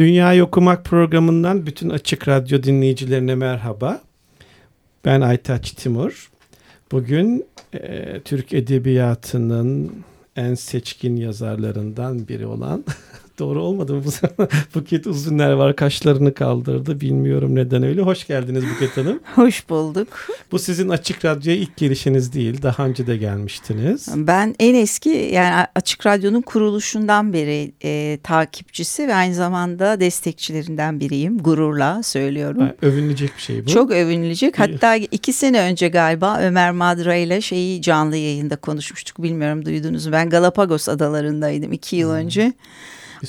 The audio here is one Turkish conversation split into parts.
Dünya Okumak programından bütün Açık Radyo dinleyicilerine merhaba. Ben Aytaç Timur. Bugün e, Türk Edebiyatı'nın en seçkin yazarlarından biri olan Doğru olmadı mı bu Buket Uzunlar var kaşlarını kaldırdı. Bilmiyorum neden öyle. Hoş geldiniz Buket Hanım. Hoş bulduk. Bu sizin Açık Radyo'ya ilk gelişiniz değil. Daha önce de gelmiştiniz. Ben en eski yani Açık Radyo'nun kuruluşundan beri e, takipçisi ve aynı zamanda destekçilerinden biriyim. Gururla söylüyorum. Ha, övünülecek bir şey bu. Çok övünülecek. Hatta iki sene önce galiba Ömer Madra ile şeyi canlı yayında konuşmuştuk. Bilmiyorum duydunuz mu? Ben Galapagos adalarındaydım iki yıl hmm. önce.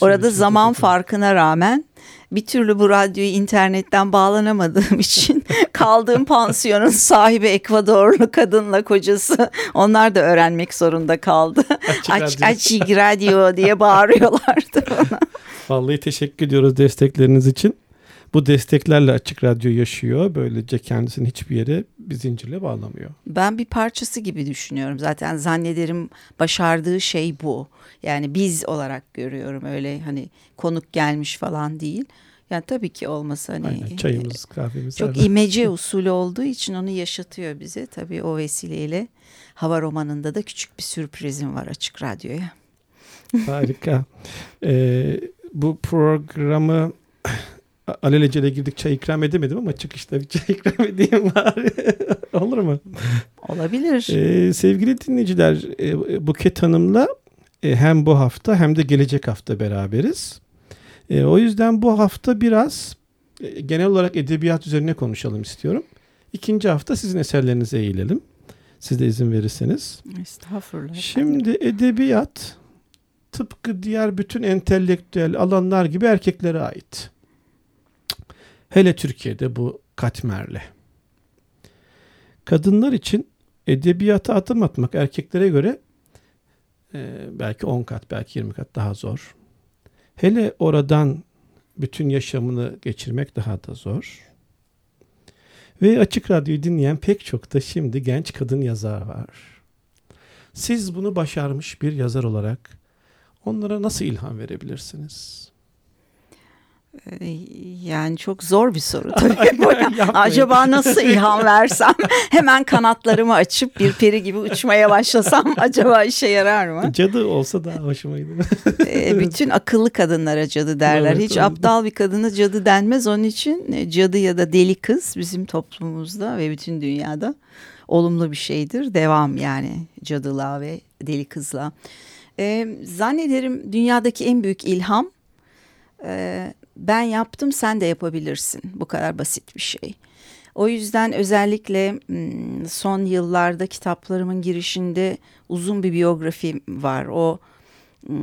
Orada zaman farkına rağmen bir türlü bu radyoyu internetten bağlanamadığım için kaldığım pansiyonun sahibi Ekvadorlu kadınla kocası onlar da öğrenmek zorunda kaldı. Aç, açık radyo diye bağırıyorlardı bana. Vallahi teşekkür ediyoruz destekleriniz için. Bu desteklerle Açık Radyo yaşıyor. Böylece kendisini hiçbir yere bir zincirle bağlamıyor. Ben bir parçası gibi düşünüyorum. Zaten zannederim başardığı şey bu. Yani biz olarak görüyorum öyle hani konuk gelmiş falan değil. Yani tabii ki olmasa hani Aynen, çayımız, kahvemiz. Çok arada. imece usulü olduğu için onu yaşatıyor bize. Tabii o vesileyle hava romanında da küçük bir sürprizim var açık radyoya. Harika. Ee, bu programı alelacele girdik çay ikram edemedim ama çıkışta bir çay ikram edeyim var. Olur mu? Olabilir. Ee, sevgili dinleyiciler e, Buket Hanım'la e, hem bu hafta hem de gelecek hafta beraberiz. E, o yüzden bu hafta biraz e, genel olarak edebiyat üzerine konuşalım istiyorum. İkinci hafta sizin eserlerinize eğilelim. Siz de izin verirseniz. Estağfurullah. Şimdi edebiyat tıpkı diğer bütün entelektüel alanlar gibi erkeklere ait. Hele Türkiye'de bu katmerli. Kadınlar için edebiyata adım atmak erkeklere göre e, belki 10 kat, belki 20 kat daha zor. Hele oradan bütün yaşamını geçirmek daha da zor. Ve Açık Radyo'yu dinleyen pek çok da şimdi genç kadın yazar var. Siz bunu başarmış bir yazar olarak onlara nasıl ilham verebilirsiniz? Yani çok zor bir soru tabii. acaba nasıl ilham versem hemen kanatlarımı açıp bir peri gibi uçmaya başlasam acaba işe yarar mı? Cadı olsa daha hoşuma gider. Ee, bütün akıllı kadınlara cadı derler. Evet, Hiç evet. aptal bir kadına cadı denmez. Onun için e, cadı ya da deli kız bizim toplumumuzda ve bütün dünyada olumlu bir şeydir. Devam yani cadılığa ve deli kızla. Ee, zannederim dünyadaki en büyük ilham e, ben yaptım sen de yapabilirsin. Bu kadar basit bir şey. O yüzden özellikle son yıllarda kitaplarımın girişinde uzun bir biyografi var. O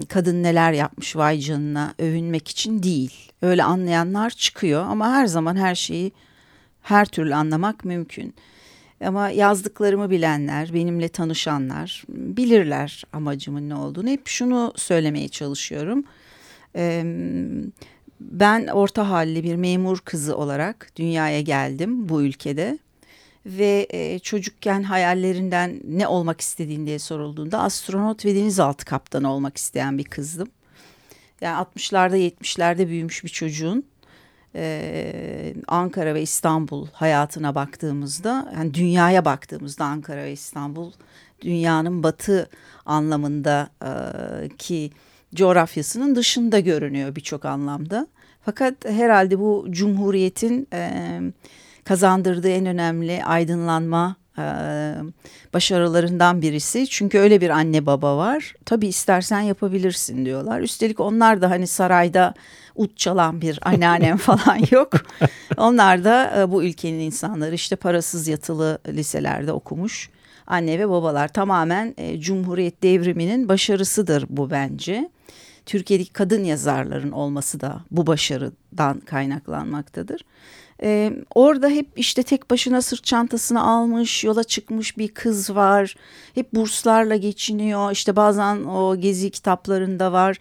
kadın neler yapmış vay canına övünmek için değil. Öyle anlayanlar çıkıyor ama her zaman her şeyi her türlü anlamak mümkün. Ama yazdıklarımı bilenler, benimle tanışanlar bilirler amacımın ne olduğunu. Hep şunu söylemeye çalışıyorum. Ee, ben orta halli bir memur kızı olarak dünyaya geldim bu ülkede ve e, çocukken hayallerinden ne olmak istediğin diye sorulduğunda astronot ve denizaltı kaptanı olmak isteyen bir kızdım. Yani 60'larda 70'lerde büyümüş bir çocuğun e, Ankara ve İstanbul hayatına baktığımızda yani dünyaya baktığımızda Ankara ve İstanbul dünyanın batı anlamında e, ki coğrafyasının dışında görünüyor birçok anlamda. Fakat herhalde bu cumhuriyetin e, kazandırdığı en önemli aydınlanma e, başarılarından birisi. Çünkü öyle bir anne baba var. Tabii istersen yapabilirsin diyorlar. Üstelik onlar da hani sarayda ut çalan bir anneannem falan yok. Onlar da e, bu ülkenin insanları işte parasız yatılı liselerde okumuş anne ve babalar tamamen e, Cumhuriyet devriminin başarısıdır bu bence. Türkiye'deki kadın yazarların olması da bu başarıdan kaynaklanmaktadır. Ee, orada hep işte tek başına sırt çantasını almış, yola çıkmış bir kız var. Hep burslarla geçiniyor. İşte bazen o gezi kitaplarında var.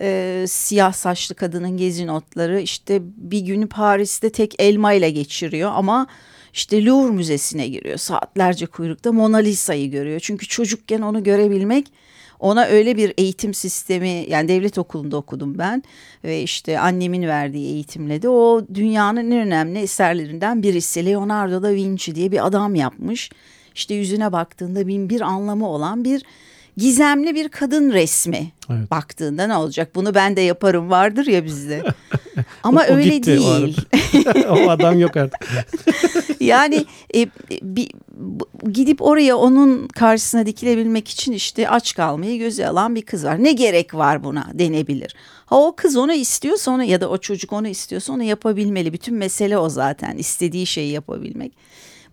Ee, siyah saçlı kadının gezi notları. İşte bir günü Paris'te tek elma ile geçiriyor ama işte Louvre Müzesi'ne giriyor. Saatlerce kuyrukta Mona Lisa'yı görüyor. Çünkü çocukken onu görebilmek Ona öyle bir eğitim sistemi yani devlet okulunda okudum ben ve işte annemin verdiği eğitimle de o dünyanın en önemli eserlerinden birisi Leonardo da Vinci diye bir adam yapmış. İşte yüzüne baktığında bin bir anlamı olan bir gizemli bir kadın resmi. Evet. Baktığında ne olacak? Bunu ben de yaparım vardır ya bizde. Ama o, o öyle değil. O, o adam yok artık. yani e, bir, gidip oraya onun karşısına dikilebilmek için işte aç kalmayı göze alan bir kız var. Ne gerek var buna denebilir. Ha o kız onu istiyorsa onu ya da o çocuk onu istiyorsa onu yapabilmeli. Bütün mesele o zaten. istediği şeyi yapabilmek.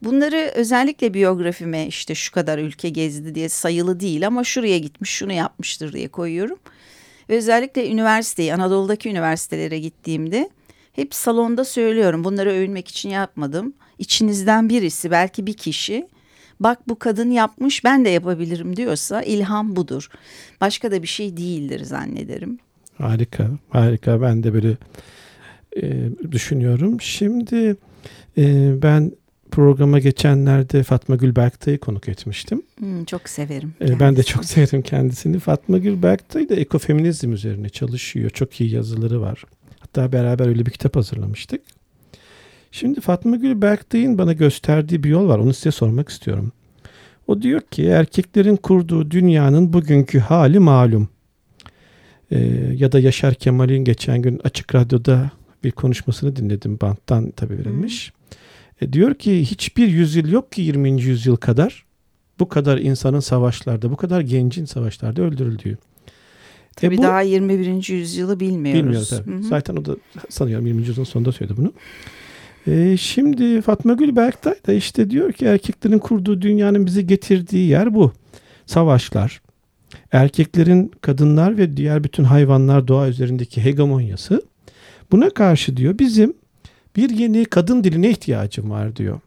Bunları özellikle biyografime işte şu kadar ülke gezdi diye sayılı değil ama şuraya gitmiş şunu yapmıştır diye koyuyorum. Ve özellikle üniversiteyi Anadolu'daki üniversitelere gittiğimde hep salonda söylüyorum bunları övünmek için yapmadım. İçinizden birisi belki bir kişi bak bu kadın yapmış ben de yapabilirim diyorsa ilham budur. Başka da bir şey değildir zannederim. Harika harika ben de böyle e, düşünüyorum. Şimdi e, ben programa geçenlerde Fatma Gül Berktay'ı konuk etmiştim. Hmm, çok severim. Ee, ben de çok severim kendisini. Fatma Gül Berktay da ekofeminizm üzerine çalışıyor. Çok iyi yazıları var. Hatta beraber öyle bir kitap hazırlamıştık. Şimdi Fatma Gül Berktay'ın bana gösterdiği bir yol var. Onu size sormak istiyorum. O diyor ki erkeklerin kurduğu dünyanın bugünkü hali malum. Ee, ya da Yaşar Kemal'in geçen gün Açık Radyo'da bir konuşmasını dinledim. Banttan tabii verilmiş. E diyor ki hiçbir yüzyıl yok ki 20. yüzyıl kadar bu kadar insanın savaşlarda, bu kadar gencin savaşlarda öldürüldüğü. E tabii e bu, daha 21. yüzyılı bilmiyoruz. Bilmiyoruz tabii. Zaten o da sanıyorum 20. yüzyılın sonunda söyledi bunu. E, şimdi Fatma Gül Berktay da işte diyor ki erkeklerin kurduğu dünyanın bizi getirdiği yer bu. Savaşlar, erkeklerin kadınlar ve diğer bütün hayvanlar doğa üzerindeki hegemonyası. Buna karşı diyor bizim bir yeni kadın diline ihtiyacım var diyor.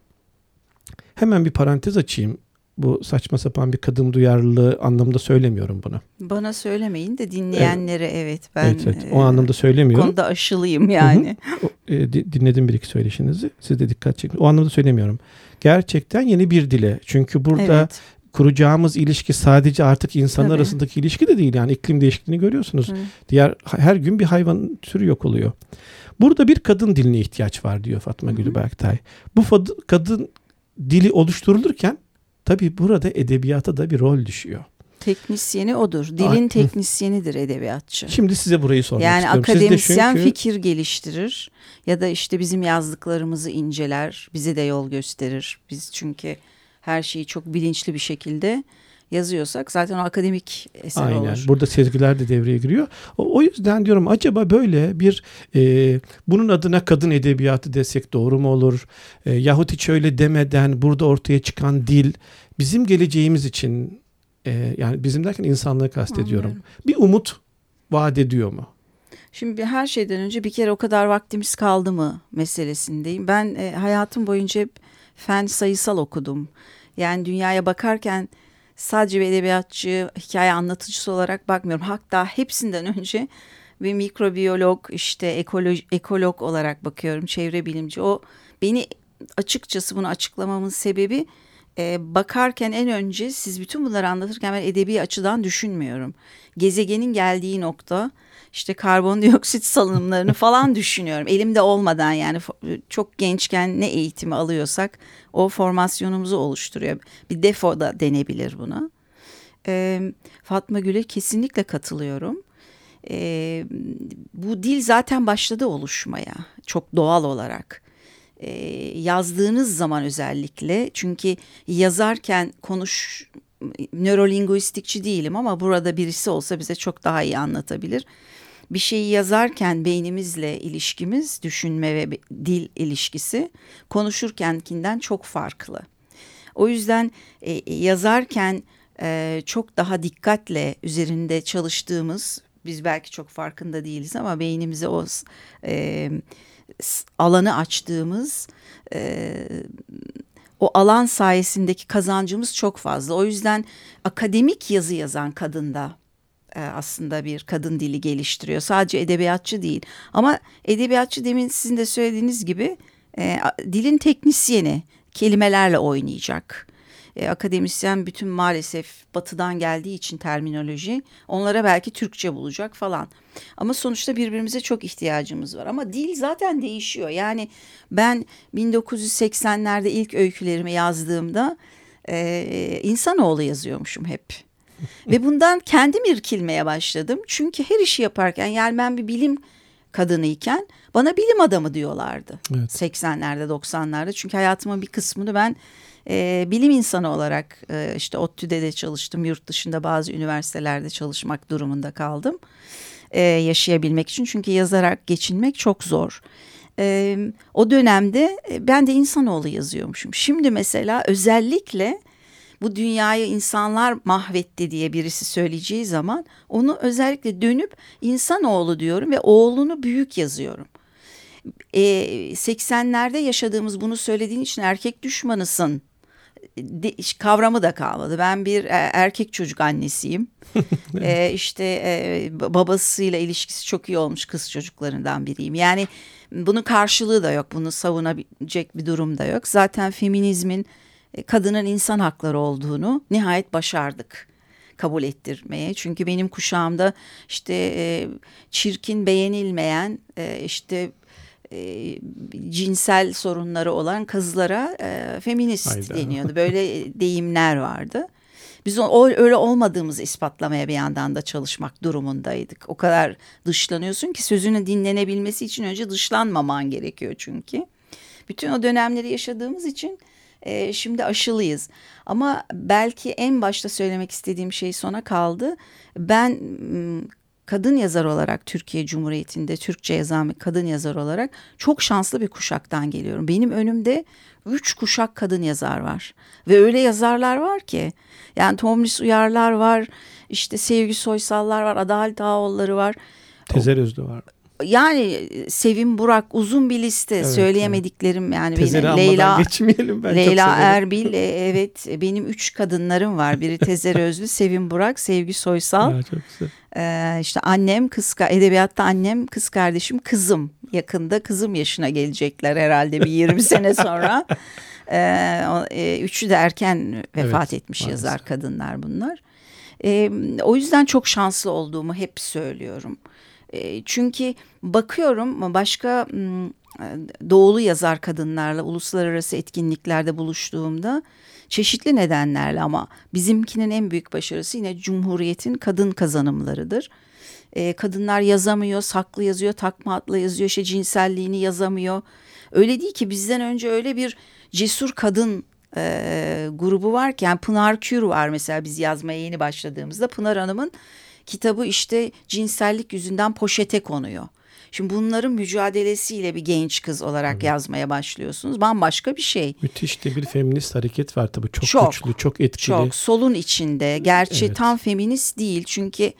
Hemen bir parantez açayım. Bu saçma sapan bir kadın duyarlılığı anlamda söylemiyorum bunu. Bana söylemeyin de dinleyenlere evet, evet ben evet, evet. o e, anlamda söylemiyorum. Konuda aşılıyım yani. Hı hı. E, dinledim bir iki söyleşinizi. Siz de dikkat çekin. O anlamda söylemiyorum. Gerçekten yeni bir dile. Çünkü burada evet kuracağımız ilişki sadece artık insanlar Tabii. arasındaki ilişki de değil yani iklim değişikliğini görüyorsunuz. Hı. Diğer her gün bir hayvan türü yok oluyor. Burada bir kadın diline ihtiyaç var diyor Fatma Gülü Berktay. Bu kadın dili oluşturulurken tabii burada edebiyata da bir rol düşüyor. Teknisyeni odur. Dilin teknisyenidir edebiyatçı. Şimdi size burayı sormak yani istiyorum. Yani akademisyen çünkü... fikir geliştirir ya da işte bizim yazdıklarımızı inceler, bize de yol gösterir. Biz çünkü her şeyi çok bilinçli bir şekilde yazıyorsak zaten o akademik eser Aynen. olur. Burada sezgiler de devreye giriyor. O, o yüzden diyorum acaba böyle bir e, bunun adına kadın edebiyatı desek doğru mu olur? E, yahut hiç öyle demeden burada ortaya çıkan dil bizim geleceğimiz için e, yani bizim derken insanlığı kastediyorum. Anladım. Bir umut vaat ediyor mu? Şimdi her şeyden önce bir kere o kadar vaktimiz kaldı mı meselesindeyim. Ben e, hayatım boyunca hep fen sayısal okudum. Yani dünyaya bakarken sadece bir edebiyatçı, hikaye anlatıcısı olarak bakmıyorum. Hatta hepsinden önce bir mikrobiyolog, işte ekolog, ekolog olarak bakıyorum, çevre bilimci. O beni açıkçası bunu açıklamamın sebebi e, bakarken en önce siz bütün bunları anlatırken ben edebi açıdan düşünmüyorum. Gezegenin geldiği nokta işte karbondioksit salınımlarını falan düşünüyorum. Elimde olmadan yani çok gençken ne eğitimi alıyorsak o formasyonumuzu oluşturuyor. Bir defo da denebilir buna. Ee, Fatma Gül'e kesinlikle katılıyorum. Ee, bu dil zaten başladı oluşmaya çok doğal olarak. Yazdığınız zaman özellikle çünkü yazarken konuş nörolinguistikçi değilim ama burada birisi olsa bize çok daha iyi anlatabilir bir şeyi yazarken beynimizle ilişkimiz, düşünme ve dil ilişkisi konuşurkenkinden çok farklı. O yüzden e, e, yazarken e, çok daha dikkatle üzerinde çalıştığımız, biz belki çok farkında değiliz ama beynimize o e, alanı açtığımız e, o alan sayesindeki kazancımız çok fazla. O yüzden akademik yazı yazan kadında aslında bir kadın dili geliştiriyor. Sadece edebiyatçı değil. Ama edebiyatçı demin sizin de söylediğiniz gibi e, dilin teknisyeni kelimelerle oynayacak. e, akademisyen bütün maalesef batıdan geldiği için terminoloji onlara belki Türkçe bulacak falan. Ama sonuçta birbirimize çok ihtiyacımız var. Ama dil zaten değişiyor. Yani ben 1980'lerde ilk öykülerimi yazdığımda e, insanoğlu yazıyormuşum hep. Ve bundan kendim irkilmeye başladım. Çünkü her işi yaparken yani ben bir bilim kadınıyken bana bilim adamı diyorlardı. Evet. 80'lerde 90'larda çünkü hayatımın bir kısmını ben e, bilim insanı olarak e, işte ODTÜ'de de çalıştım. Yurt dışında bazı üniversitelerde çalışmak durumunda kaldım. E, yaşayabilmek için çünkü yazarak geçinmek çok zor. E, o dönemde e, ben de insanoğlu yazıyormuşum. Şimdi mesela özellikle bu dünyayı insanlar mahvetti diye birisi söyleyeceği zaman onu özellikle dönüp insanoğlu diyorum ve oğlunu büyük yazıyorum. E, 80'lerde yaşadığımız bunu söylediğin için erkek düşmanısın de, kavramı da kalmadı. Ben bir e, erkek çocuk annesiyim. e, işte e, babasıyla ilişkisi çok iyi olmuş kız çocuklarından biriyim. Yani bunun karşılığı da yok. Bunu savunabilecek bir durum da yok. Zaten feminizmin kadının insan hakları olduğunu nihayet başardık kabul ettirmeye. Çünkü benim kuşağımda işte e, çirkin beğenilmeyen e, işte e, cinsel sorunları olan kızlara e, feminist Hayda. deniyordu. Böyle deyimler vardı. Biz o, öyle olmadığımızı ispatlamaya bir yandan da çalışmak durumundaydık. O kadar dışlanıyorsun ki sözünün dinlenebilmesi için önce dışlanmaman gerekiyor çünkü. Bütün o dönemleri yaşadığımız için e, şimdi aşılıyız. Ama belki en başta söylemek istediğim şey sona kaldı. Ben kadın yazar olarak Türkiye Cumhuriyeti'nde Türkçe yazan bir kadın yazar olarak çok şanslı bir kuşaktan geliyorum. Benim önümde üç kuşak kadın yazar var ve öyle yazarlar var ki yani Tomris Uyarlar var işte Sevgi Soysallar var Adalet Ağoğulları var. Tezer Özlü var yani Sevim Burak uzun bir liste. Evet, söyleyemediklerim evet. yani Tezeri benim. Leyla geçmeyelim ben Leyla Erbil e, evet. Benim üç kadınlarım var. Biri Tezer Özlü Sevim Burak Sevgi Soysal. Ya, çok güzel. Ee, işte annem kız edebiyatta annem kız kardeşim kızım. Yakında kızım yaşına gelecekler herhalde bir 20 sene sonra. Ee, üçü de erken vefat evet, etmiş maalesef. yazar kadınlar bunlar. Ee, o yüzden çok şanslı olduğumu hep söylüyorum. Çünkü bakıyorum başka doğulu yazar kadınlarla uluslararası etkinliklerde buluştuğumda çeşitli nedenlerle ama bizimkinin en büyük başarısı yine Cumhuriyet'in kadın kazanımlarıdır. Kadınlar yazamıyor, saklı yazıyor, takma adla yazıyor, işte cinselliğini yazamıyor. Öyle değil ki bizden önce öyle bir cesur kadın e, grubu varken Pınar Kür var mesela biz yazmaya yeni başladığımızda Pınar Hanım'ın kitabı işte cinsellik yüzünden poşete konuyor. Şimdi bunların mücadelesiyle bir genç kız olarak Tabii. yazmaya başlıyorsunuz. Bambaşka bir şey. Müthiş de bir feminist hareket var tabii. Çok, çok güçlü, çok etkili. Çok solun içinde. Gerçi evet. tam feminist değil çünkü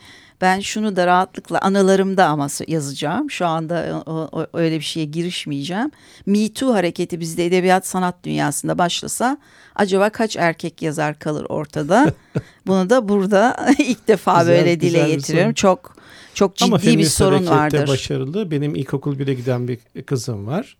ben şunu da rahatlıkla anılarımda ama yazacağım. Şu anda o, o, öyle bir şeye girişmeyeceğim. Me Too hareketi bizde edebiyat sanat dünyasında başlasa acaba kaç erkek yazar kalır ortada? Bunu da burada ilk defa güzel, böyle dile getiriyorum. Çok çok ciddi Ama bir sorun vardır. başarılı. Benim ilkokul 1'e giden bir kızım var.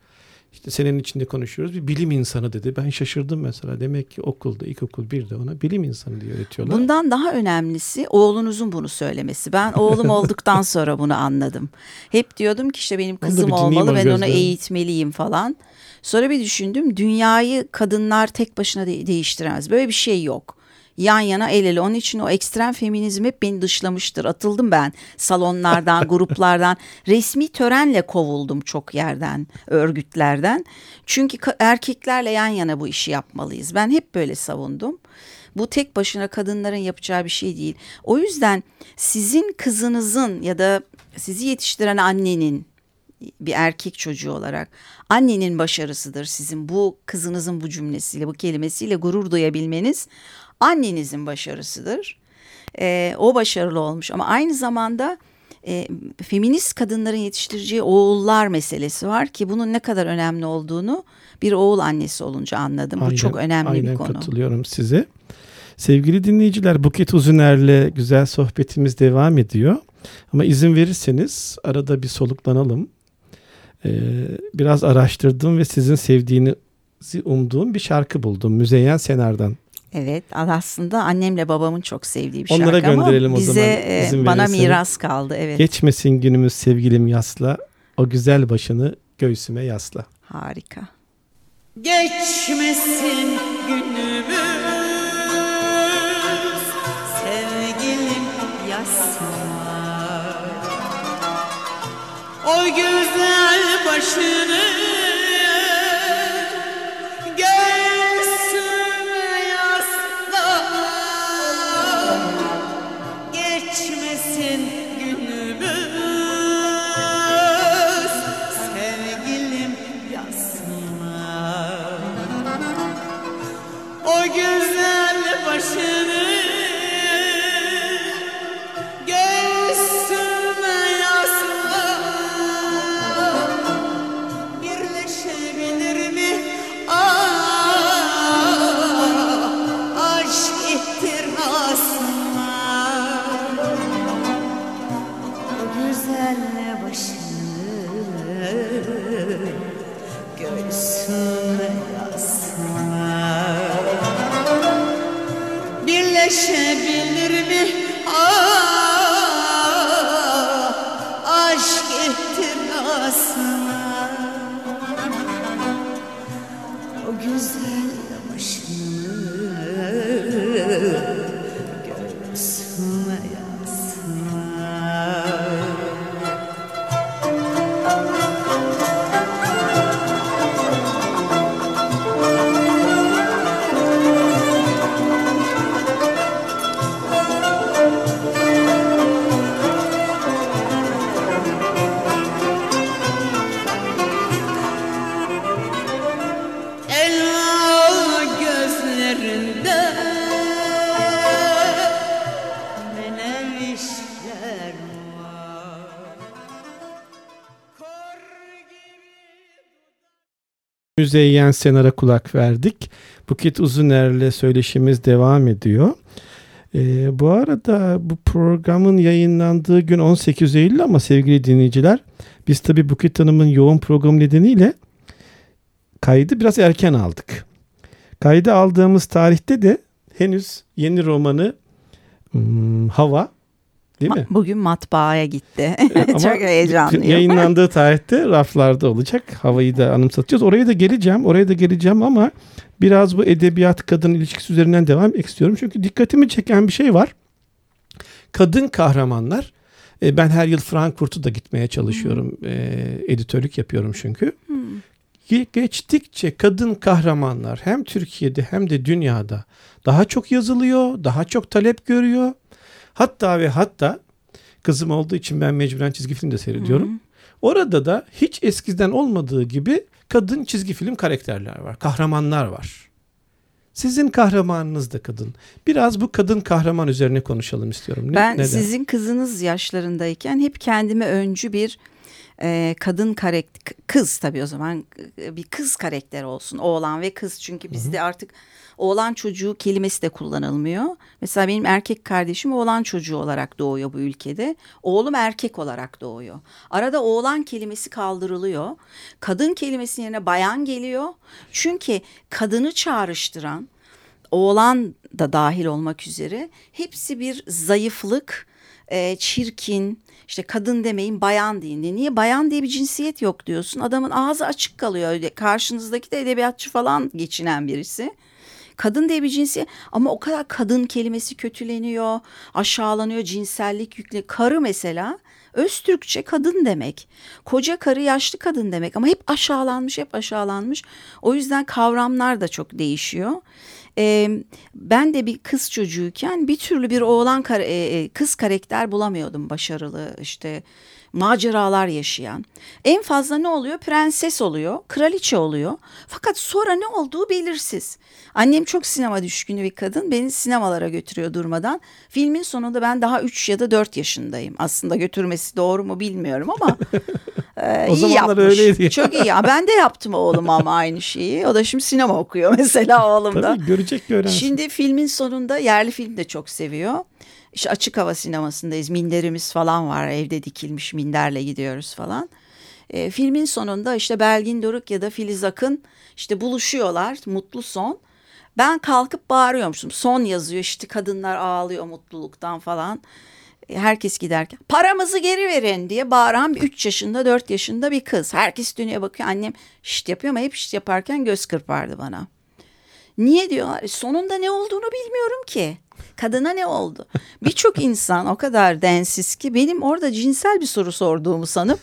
İşte senin içinde konuşuyoruz. Bir bilim insanı dedi. Ben şaşırdım mesela. Demek ki okulda, ilkokul bir de ona bilim insanı diye öğretiyorlar. Bundan daha önemlisi oğlunuzun bunu söylemesi. Ben oğlum olduktan sonra bunu anladım. Hep diyordum ki işte benim kızım olmalı ben onu eğitmeliyim falan. Sonra bir düşündüm dünyayı kadınlar tek başına de- değiştiremez. Böyle bir şey yok yan yana el ele. Onun için o ekstrem feminizm hep beni dışlamıştır. Atıldım ben salonlardan, gruplardan. Resmi törenle kovuldum çok yerden, örgütlerden. Çünkü erkeklerle yan yana bu işi yapmalıyız. Ben hep böyle savundum. Bu tek başına kadınların yapacağı bir şey değil. O yüzden sizin kızınızın ya da sizi yetiştiren annenin bir erkek çocuğu olarak annenin başarısıdır sizin bu kızınızın bu cümlesiyle bu kelimesiyle gurur duyabilmeniz annenizin başarısıdır. E, o başarılı olmuş ama aynı zamanda e, feminist kadınların yetiştireceği oğullar meselesi var ki bunun ne kadar önemli olduğunu bir oğul annesi olunca anladım. Aynen, Bu çok önemli aynen bir konu. Katılıyorum size. Sevgili dinleyiciler Buket Uzuner'le güzel sohbetimiz devam ediyor. Ama izin verirseniz arada bir soluklanalım. Ee, biraz araştırdım ve sizin sevdiğinizi umduğum bir şarkı buldum. Müzeyyen Senar'dan Evet aslında annemle babamın çok sevdiği bir Onlara şarkı ama gönderelim o bize zaman, e, bana verirsen. miras kaldı. Evet Geçmesin günümüz sevgilim yasla. O güzel başını göğsüme yasla. harika. Geçmesin günümüz Sevgilim yasma O güzel başını nation. Müzeyyen Senar'a kulak verdik. Buket Uzuner'le söyleşimiz devam ediyor. Ee, bu arada bu programın yayınlandığı gün 18 Eylül ama sevgili dinleyiciler biz tabii Buket Hanım'ın yoğun programı nedeniyle kaydı biraz erken aldık. Kaydı aldığımız tarihte de henüz yeni romanı hmm, Hava değil mi? Bugün matbaaya gitti. Ama çok heyecanlıyım. Yayınlandığı tarihte raflarda olacak. Havayı da anımsatacağız. Oraya da geleceğim. Oraya da geleceğim ama biraz bu edebiyat kadın ilişkisi üzerinden devam etmek istiyorum. Çünkü dikkatimi çeken bir şey var. Kadın kahramanlar. E, Ben her yıl Frankfurt'u da gitmeye çalışıyorum. E, editörlük yapıyorum çünkü. Ge- Geçtikçe kadın kahramanlar hem Türkiye'de hem de dünyada daha çok yazılıyor, daha çok talep görüyor. Hatta ve hatta kızım olduğu için ben mecburen çizgi film de seyrediyorum. Orada da hiç eskiden olmadığı gibi kadın çizgi film karakterler var, kahramanlar var. Sizin kahramanınız da kadın. Biraz bu kadın kahraman üzerine konuşalım istiyorum. Ne- Ben neden? sizin kızınız yaşlarındayken hep kendime öncü bir e, kadın karakter kız tabii o zaman e, bir kız karakter olsun oğlan ve kız çünkü bizde artık oğlan çocuğu kelimesi de kullanılmıyor. Mesela benim erkek kardeşim oğlan çocuğu olarak doğuyor bu ülkede. Oğlum erkek olarak doğuyor. Arada oğlan kelimesi kaldırılıyor. Kadın kelimesinin yerine bayan geliyor. Çünkü kadını çağrıştıran oğlan da dahil olmak üzere hepsi bir zayıflık, e, çirkin, işte kadın demeyin bayan deyin. diye. Niye bayan diye bir cinsiyet yok diyorsun? Adamın ağzı açık kalıyor. Karşınızdaki de edebiyatçı falan geçinen birisi. Kadın diye bir cinsiyet ama o kadar kadın kelimesi kötüleniyor, aşağılanıyor, cinsellik yükle. Karı mesela Öztürkçe kadın demek. Koca karı yaşlı kadın demek ama hep aşağılanmış, hep aşağılanmış. O yüzden kavramlar da çok değişiyor. Ee, ben de bir kız çocuğuyken bir türlü bir oğlan kar- e, e, kız karakter bulamıyordum başarılı işte maceralar yaşayan. En fazla ne oluyor? Prenses oluyor, kraliçe oluyor. Fakat sonra ne olduğu belirsiz. Annem çok sinema düşkünü bir kadın. Beni sinemalara götürüyor durmadan. Filmin sonunda ben daha 3 ya da 4 yaşındayım. Aslında götürmesi doğru mu bilmiyorum ama e, O iyi yapmış. öyleydi. Çok iyi. Ya ben de yaptım oğlum ama aynı şeyi. O da şimdi sinema okuyor mesela oğlum da. Tabii görecek öğrensin. Şimdi filmin sonunda yerli film de çok seviyor. İşte açık hava sinemasındayız. Minderimiz falan var. Evde dikilmiş minderle gidiyoruz falan. E, filmin sonunda işte Belgin Doruk ya da Filiz Akın işte buluşuyorlar. Mutlu son. Ben kalkıp bağırıyormuşum. Son yazıyor işte kadınlar ağlıyor mutluluktan falan. E, Herkes giderken paramızı geri verin diye bağıran bir 3 yaşında 4 yaşında bir kız. Herkes dönüyor bakıyor annem şişt yapıyor ama hep şişt yaparken göz kırpardı bana. Niye diyorlar? E, Sonunda ne olduğunu bilmiyorum ki. Kadına ne oldu? Birçok insan o kadar densiz ki benim orada cinsel bir soru sorduğumu sanıp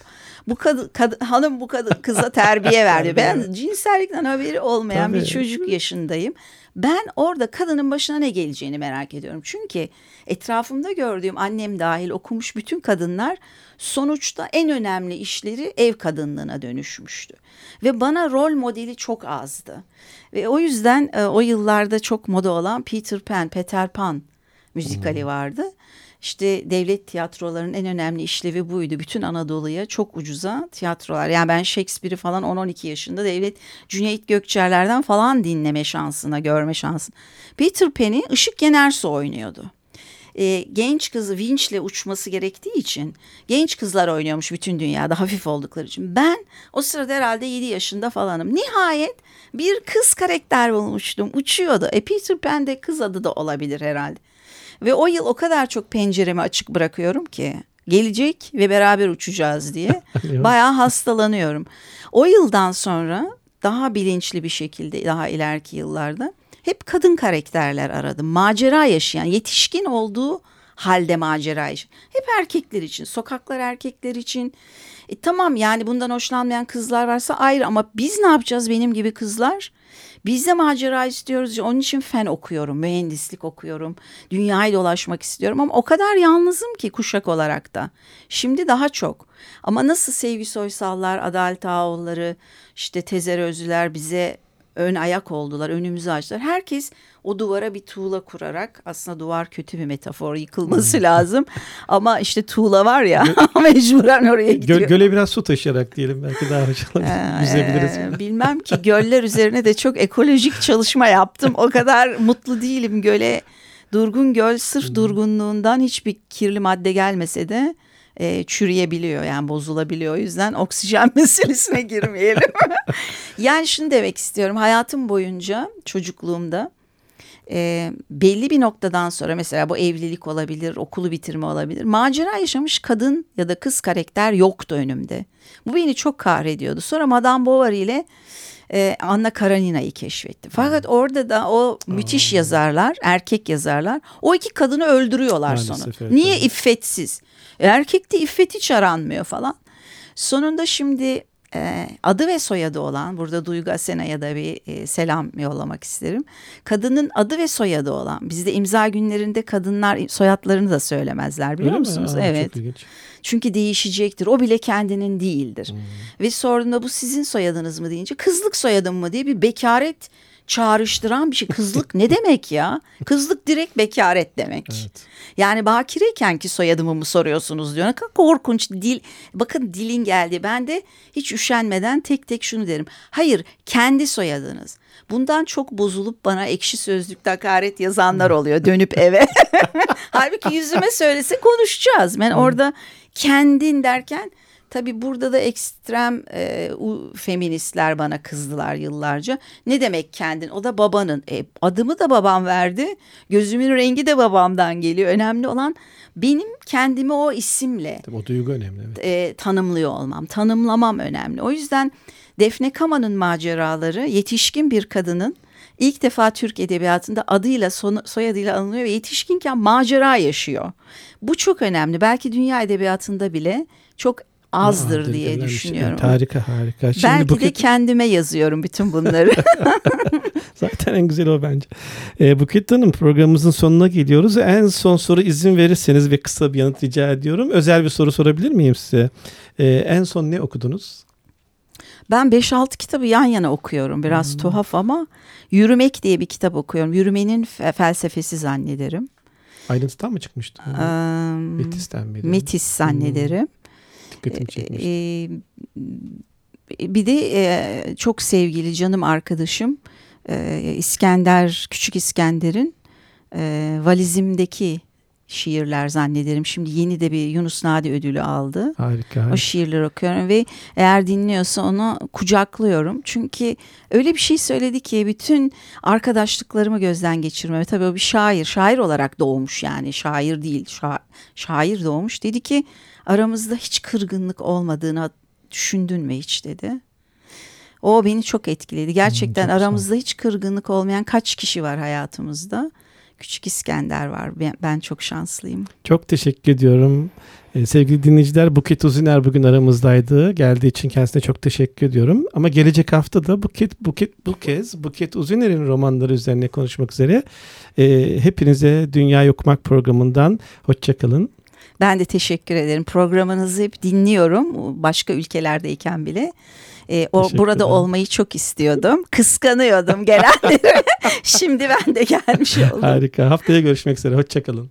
bu kadın, kadın hanım bu kadın kıza terbiye verdi. Ben cinsellikten haberi olmayan bir Tabii. çocuk yaşındayım. Ben orada kadının başına ne geleceğini merak ediyorum. Çünkü etrafımda gördüğüm annem dahil okumuş bütün kadınlar sonuçta en önemli işleri ev kadınlığına dönüşmüştü. Ve bana rol modeli çok azdı. Ve o yüzden e, o yıllarda çok moda olan Peter Pan, Peter Pan müzikali vardı. İşte devlet tiyatrolarının en önemli işlevi buydu. Bütün Anadolu'ya çok ucuza tiyatrolar. Yani ben Shakespeare'i falan 10-12 yaşında devlet Cüneyt Gökçerler'den falan dinleme şansına, görme şansına. Peter Pan'i Işık Yenersu oynuyordu. Ee, genç kızı vinçle uçması gerektiği için genç kızlar oynuyormuş bütün dünyada hafif oldukları için. Ben o sırada herhalde 7 yaşında falanım. Nihayet bir kız karakter bulmuştum. Uçuyordu. E Peter Pan de kız adı da olabilir herhalde. Ve o yıl o kadar çok penceremi açık bırakıyorum ki gelecek ve beraber uçacağız diye bayağı hastalanıyorum. O yıldan sonra daha bilinçli bir şekilde daha ileriki yıllarda hep kadın karakterler aradım. Macera yaşayan, yetişkin olduğu halde macera yaşayan. Hep erkekler için, sokaklar erkekler için. E, tamam yani bundan hoşlanmayan kızlar varsa ayrı ama biz ne yapacağız benim gibi kızlar? Biz de macera istiyoruz. Onun için fen okuyorum, mühendislik okuyorum. Dünyayı dolaşmak istiyorum ama o kadar yalnızım ki kuşak olarak da. Şimdi daha çok. Ama nasıl Sevgi Soysallar, Adalet Ağoğulları, işte Tezer Özlüler bize ön ayak oldular, önümüzü açtılar. Herkes o duvara bir tuğla kurarak aslında duvar kötü bir metafor yıkılması lazım. Ama işte tuğla var ya mecburen oraya gidiyor. Göl, göle biraz su taşıyarak diyelim belki daha rahat Ee, yüzebiliriz. bilmem ki göller üzerine de çok ekolojik çalışma yaptım. O kadar mutlu değilim göle. Durgun göl sırf durgunluğundan hiçbir kirli madde gelmese de e, çürüyebiliyor yani bozulabiliyor. O yüzden oksijen meselesine girmeyelim. yani şunu demek istiyorum hayatım boyunca çocukluğumda e, belli bir noktadan sonra mesela bu evlilik olabilir, okulu bitirme olabilir. Macera yaşamış kadın ya da kız karakter yoktu önümde. Bu beni çok kahrediyordu. Sonra Madame Bovary ile e, Anna Karenina'yı keşfettim. Fakat orada da o müthiş yazarlar, erkek yazarlar o iki kadını öldürüyorlar Maalesef, sonra. evet, Niye evet. iffetsiz? Erkekte iffet hiç aranmıyor falan. Sonunda şimdi e, adı ve soyadı olan burada Duygu Asena'ya da bir e, selam yollamak isterim. Kadının adı ve soyadı olan bizde imza günlerinde kadınlar soyadlarını da söylemezler biliyor Öyle mi? musunuz? Aa, evet. Çünkü değişecektir. O bile kendinin değildir. Hmm. Ve sorduğunda bu sizin soyadınız mı deyince kızlık soyadım mı diye bir bekaret çağrıştıran bir şey. Kızlık ne demek ya? Kızlık direkt bekaret demek. Evet. Yani bakireyken ki soyadımı mı soruyorsunuz diyor. Ne kadar korkunç dil. Bakın dilin geldi. Ben de hiç üşenmeden tek tek şunu derim. Hayır kendi soyadınız. Bundan çok bozulup bana ekşi sözlükte hakaret yazanlar oluyor dönüp eve. Halbuki yüzüme söylese konuşacağız. Ben orada kendin derken tabii burada da ekstrem e, u- feministler bana kızdılar yıllarca. Ne demek kendin? O da babanın. E, adımı da babam verdi. Gözümün rengi de babamdan geliyor. Önemli olan benim kendimi o isimle Tabii o duygu önemli. Evet. e, tanımlıyor olmam, tanımlamam önemli. O yüzden Defne Kama'nın maceraları yetişkin bir kadının ilk defa Türk edebiyatında adıyla soyadıyla anılıyor ve yetişkinken macera yaşıyor. Bu çok önemli. Belki dünya edebiyatında bile çok azdır Nadir diye şey. düşünüyorum. Evet, harika harika. Şimdi Belki de Buket, kendime yazıyorum bütün bunları. zaten en güzel o bence. Ee, Buket Hanım programımızın sonuna geliyoruz. En son soru izin verirseniz ve kısa bir yanıt rica ediyorum. Özel bir soru sorabilir miyim size? Ee, en son ne okudunuz? ben 5-6 kitabı yan yana okuyorum. Biraz tuhaf ama Yürümek diye bir kitap okuyorum. Yürümenin fe- felsefesi zannederim. Ayrıntıdan mı çıkmıştı? Ee, Metis'ten miydi? Metis zannederim. Dikkatimi. Ee, bir de e, çok sevgili canım arkadaşım e, İskender, Küçük İskender'in e, valizimdeki şiirler zannederim. Şimdi yeni de bir Yunus Nadi ödülü aldı. Harika. O şiirleri okuyorum ve eğer dinliyorsa onu kucaklıyorum. Çünkü öyle bir şey söyledi ki bütün arkadaşlıklarımı gözden geçirmeme. Tabii o bir şair, şair olarak doğmuş yani şair değil, şa şair doğmuş. Dedi ki aramızda hiç kırgınlık olmadığını düşündün mü hiç dedi. O beni çok etkiledi. Gerçekten çok güzel. aramızda hiç kırgınlık olmayan kaç kişi var hayatımızda? Küçük İskender var. Ben, çok şanslıyım. Çok teşekkür ediyorum. Ee, sevgili dinleyiciler Buket Uziner bugün aramızdaydı. Geldiği için kendisine çok teşekkür ediyorum. Ama gelecek hafta da Buket, Buket, bu kez Buket Uziner'in romanları üzerine konuşmak üzere. Ee, hepinize Dünya Okumak programından hoşçakalın. Ben de teşekkür ederim. Programınızı hep dinliyorum. Başka ülkelerdeyken bile. Ee, o burada olmayı çok istiyordum. Kıskanıyordum gelenleri. Şimdi ben de gelmiş oldum. Harika. Haftaya görüşmek üzere. Hoşçakalın.